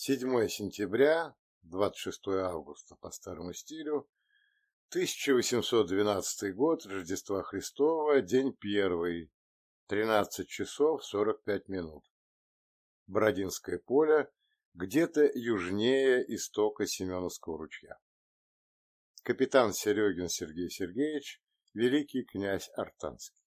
7 сентября, 26 августа по старому стилю, 1812 год, Рождества Христова, день первый, 13 часов 45 минут. Бородинское поле, где-то южнее истока Семеновского ручья. Капитан Серегин Сергей Сергеевич, великий князь Артанский.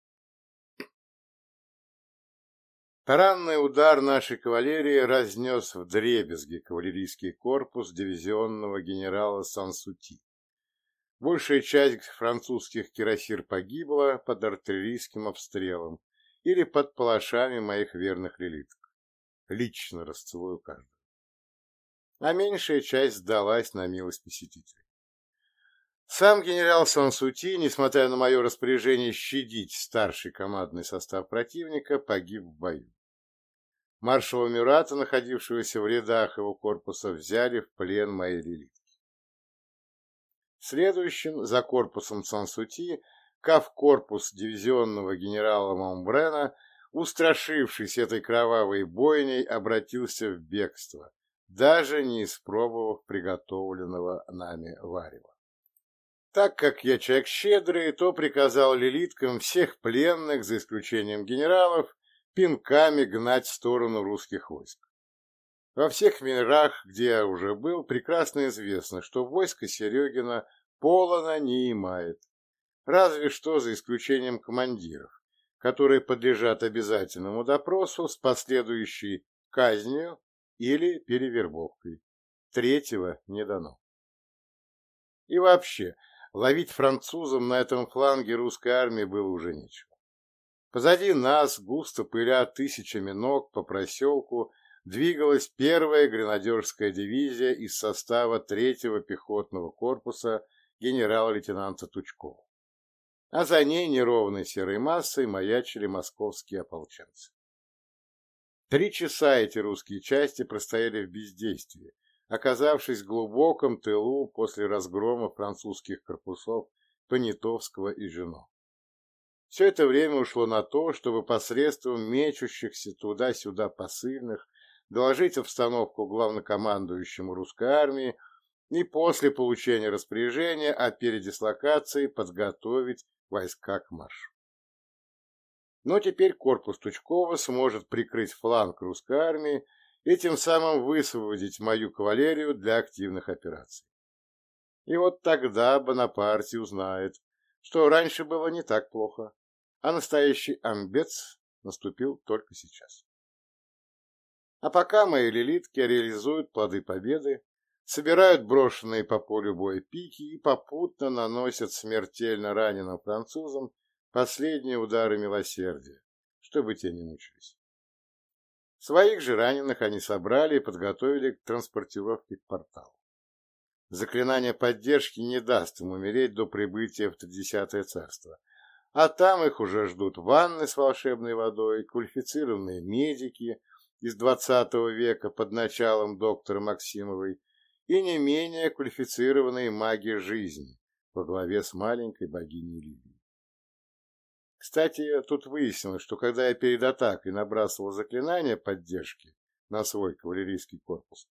Таранный удар нашей кавалерии разнес в дребезги кавалерийский корпус дивизионного генерала Сансути. Большая часть французских кирасир погибла под артиллерийским обстрелом или под палашами моих верных лилиток. Лично расцелую каждого. А меньшая часть сдалась на милость посетителей. Сам генерал Сансути, несмотря на мое распоряжение щадить старший командный состав противника, погиб в бою. Маршала Мюрата, находившегося в рядах его корпуса, взяли в плен мои лилитки. Следующим за корпусом Сансути кав-корпус дивизионного генерала Момбрена, устрашившись этой кровавой бойней, обратился в бегство, даже не испробовав приготовленного нами варева. Так как я человек щедрый, то приказал лилиткам всех пленных, за исключением генералов, пинками гнать в сторону русских войск. Во всех мирах, где я уже был, прекрасно известно, что войско Серегина полона не имеет, разве что за исключением командиров, которые подлежат обязательному допросу с последующей казнью или перевербовкой. Третьего не дано. И вообще, ловить французам на этом фланге русской армии было уже нечего. Позади нас, густо пыля тысячами ног по проселку, двигалась первая гренадерская дивизия из состава третьего пехотного корпуса генерала-лейтенанта Тучкова. А за ней неровной серой массой маячили московские ополченцы. Три часа эти русские части простояли в бездействии, оказавшись в глубоком тылу после разгрома французских корпусов Понятовского и Жено. Все это время ушло на то, чтобы посредством мечущихся туда-сюда посыльных доложить обстановку главнокомандующему русской армии и после получения распоряжения о передислокации подготовить войска к маршу. Но теперь корпус Тучкова сможет прикрыть фланг русской армии и тем самым высвободить мою кавалерию для активных операций. И вот тогда Бонапарти узнает, что раньше было не так плохо, а настоящий амбец наступил только сейчас. А пока мои лилитки реализуют плоды победы, собирают брошенные по полю боя пики и попутно наносят смертельно раненым французам последние удары милосердия, чтобы те не мучились. Своих же раненых они собрали и подготовили к транспортировке к порталу. Заклинание поддержки не даст им умереть до прибытия в Тридесятое царство, а там их уже ждут ванны с волшебной водой, квалифицированные медики из XX века под началом доктора Максимовой и не менее квалифицированные маги жизни во главе с маленькой богиней Лилией. Кстати, тут выяснилось, что когда я перед атакой набрасывал заклинание поддержки на свой кавалерийский корпус,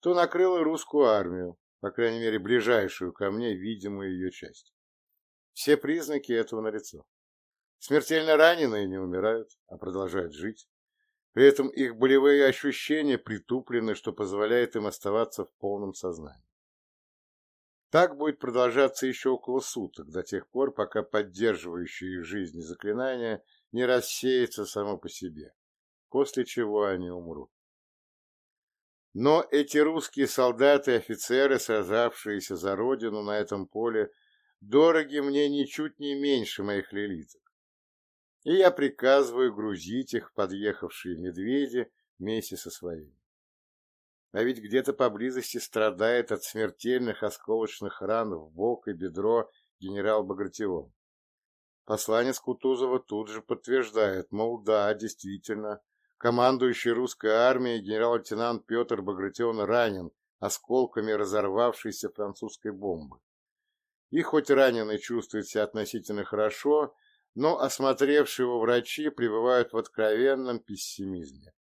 то накрыл русскую армию, по крайней мере, ближайшую ко мне видимую ее часть. Все признаки этого налицо. Смертельно раненые не умирают, а продолжают жить. При этом их болевые ощущения притуплены, что позволяет им оставаться в полном сознании. Так будет продолжаться еще около суток, до тех пор, пока поддерживающие их жизни заклинания не рассеется само по себе, после чего они умрут. Но эти русские солдаты и офицеры, сражавшиеся за родину на этом поле, дороги мне ничуть не меньше моих лилиток. И я приказываю грузить их подъехавшие медведи вместе со своими. А ведь где-то поблизости страдает от смертельных осколочных ран в бок и бедро генерал Багратион. Посланец Кутузова тут же подтверждает, мол, да, действительно, командующий русской армией генерал-лейтенант Петр Багратион ранен осколками разорвавшейся французской бомбы и хоть раненый чувствует себя относительно хорошо, но осмотревшие его врачи пребывают в откровенном пессимизме.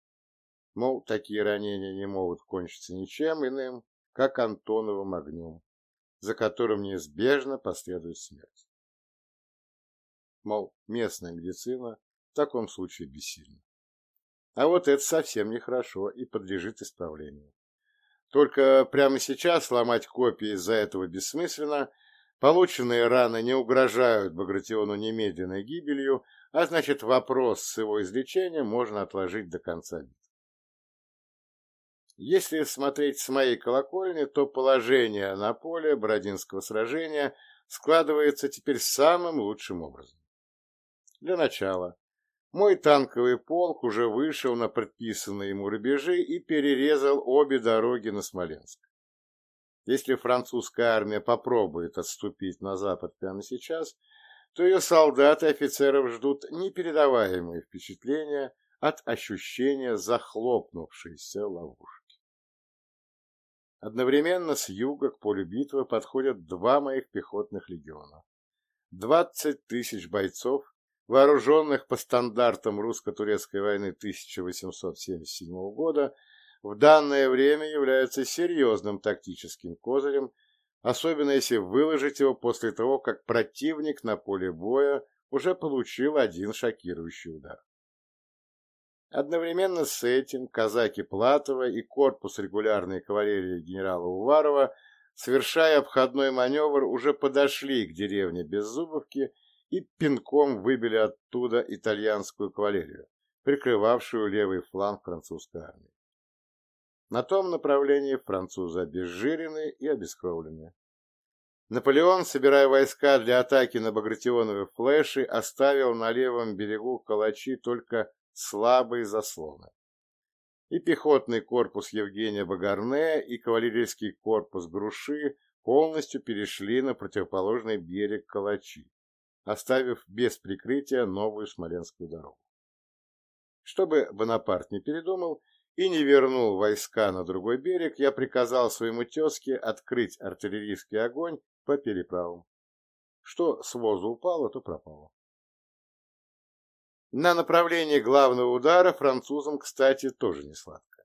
Мол, такие ранения не могут кончиться ничем иным, как Антоновым огнем, за которым неизбежно последует смерть. Мол, местная медицина в таком случае бессильна. А вот это совсем нехорошо и подлежит исправлению. Только прямо сейчас ломать копии из-за этого бессмысленно, полученные раны не угрожают Багратиону немедленной гибелью, а значит вопрос с его излечением можно отложить до конца битвы. Если смотреть с моей колокольни, то положение на поле Бородинского сражения складывается теперь самым лучшим образом. Для начала, мой танковый полк уже вышел на предписанные ему рубежи и перерезал обе дороги на Смоленск. Если французская армия попробует отступить на запад прямо сейчас, то ее солдаты и офицеров ждут непередаваемые впечатления от ощущения захлопнувшейся ловушки. Одновременно с юга к полю битвы подходят два моих пехотных легиона. Двадцать тысяч бойцов вооруженных по стандартам русско-турецкой войны 1877 года, в данное время являются серьезным тактическим козырем, особенно если выложить его после того, как противник на поле боя уже получил один шокирующий удар. Одновременно с этим казаки Платова и корпус регулярной кавалерии генерала Уварова, совершая обходной маневр, уже подошли к деревне Беззубовки и пинком выбили оттуда итальянскую кавалерию, прикрывавшую левый фланг французской армии. На том направлении французы обезжирены и обескровлены. Наполеон, собирая войска для атаки на Багратионовы флеши, оставил на левом берегу Калачи только слабые заслоны. И пехотный корпус Евгения Багарне, и кавалерийский корпус Груши полностью перешли на противоположный берег Калачи оставив без прикрытия новую Смоленскую дорогу. Чтобы Бонапарт не передумал и не вернул войска на другой берег, я приказал своему тезке открыть артиллерийский огонь по переправам. Что с возу упало, то пропало. На направлении главного удара французам, кстати, тоже не сладко.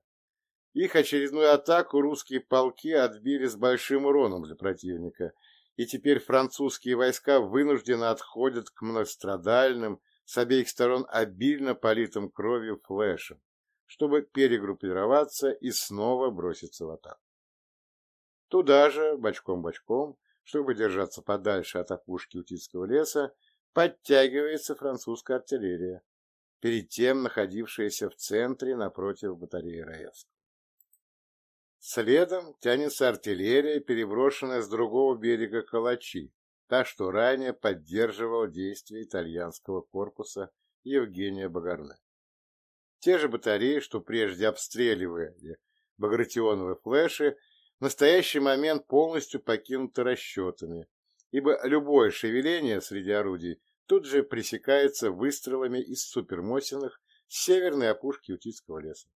Их очередную атаку русские полки отбили с большим уроном для противника – и теперь французские войска вынуждены отходят к многострадальным, с обеих сторон обильно политым кровью флешам, чтобы перегруппироваться и снова броситься в атаку. Туда же, бочком-бочком, чтобы держаться подальше от опушки Утицкого леса, подтягивается французская артиллерия, перед тем находившаяся в центре напротив батареи Раевского. Следом тянется артиллерия, переброшенная с другого берега Калачи, та, что ранее поддерживала действия итальянского корпуса Евгения Багарне. Те же батареи, что прежде обстреливали багратионовые флеши, в настоящий момент полностью покинуты расчетами, ибо любое шевеление среди орудий тут же пресекается выстрелами из супермосиных с северной опушки Утицкого леса.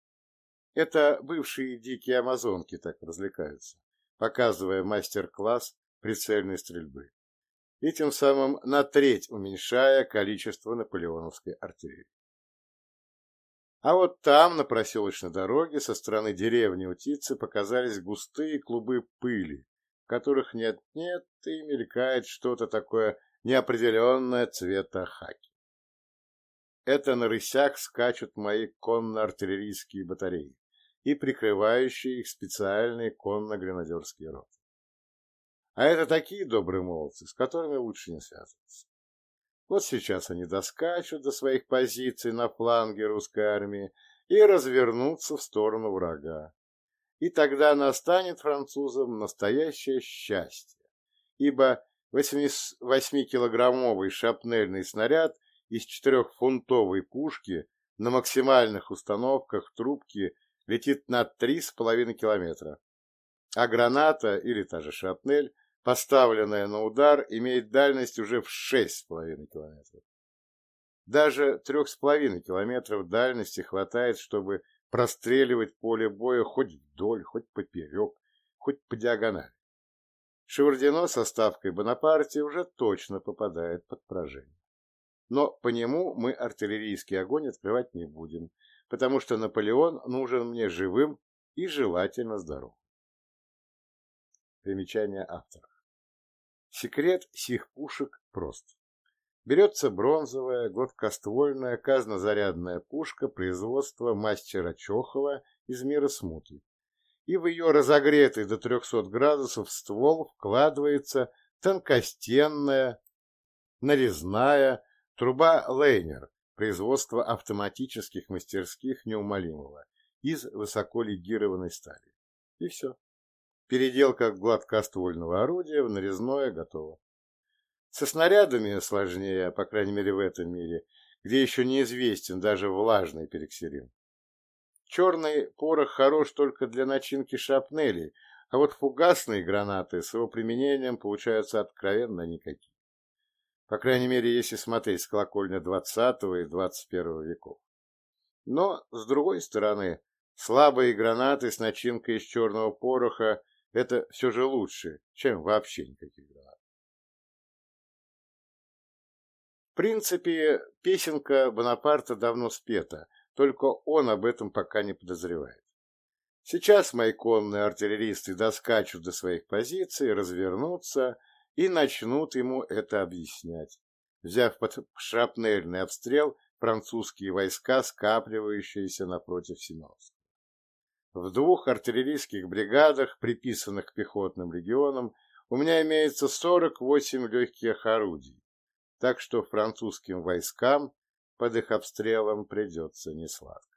Это бывшие дикие амазонки так развлекаются, показывая мастер-класс прицельной стрельбы. И тем самым на треть уменьшая количество наполеоновской артиллерии. А вот там, на проселочной дороге, со стороны деревни Утицы показались густые клубы пыли, в которых нет-нет и мелькает что-то такое неопределенное цвета хаки. Это на рысях скачут мои конно-артиллерийские батареи и прикрывающие их специальные конно-гренадерские роты. А это такие добрые молодцы, с которыми лучше не связываться. Вот сейчас они доскачут до своих позиций на фланге русской армии и развернутся в сторону врага. И тогда настанет французам настоящее счастье, ибо 8-килограммовый шапнельный снаряд из четырехфунтовой пушки на максимальных установках трубки летит на три с половиной километра, а граната или та же шрапнель, поставленная на удар, имеет дальность уже в шесть с половиной километров. Даже трех с половиной километров дальности хватает, чтобы простреливать поле боя хоть вдоль, хоть поперек, хоть по диагонали. Шевардино со ставкой Бонапарте уже точно попадает под поражение. Но по нему мы артиллерийский огонь открывать не будем, потому что Наполеон нужен мне живым и желательно здоров. Примечание автора. Секрет сих пушек прост. Берется бронзовая, гладкоствольная, казнозарядная пушка производства мастера Чохова из мира смуты, и в ее разогретый до 300 градусов ствол вкладывается тонкостенная, нарезная труба Лейнер производства автоматических мастерских неумолимого из высоколегированной стали. И все. Переделка гладкоствольного орудия в нарезное готово. Со снарядами сложнее, по крайней мере в этом мире, где еще неизвестен даже влажный перексерин. Черный порох хорош только для начинки шрапнелей, а вот фугасные гранаты с его применением получаются откровенно никакие. По крайней мере, если смотреть с колокольня 20 и 21 веков. Но, с другой стороны, слабые гранаты с начинкой из черного пороха – это все же лучше, чем вообще никаких гранат. В принципе, песенка Бонапарта давно спета, только он об этом пока не подозревает. Сейчас мои конные артиллеристы доскачут до своих позиций, развернутся и начнут ему это объяснять, взяв под шрапнельный обстрел французские войска, скапливающиеся напротив Семеновска. В двух артиллерийских бригадах, приписанных к пехотным регионам, у меня имеется 48 легких орудий, так что французским войскам под их обстрелом придется несладко.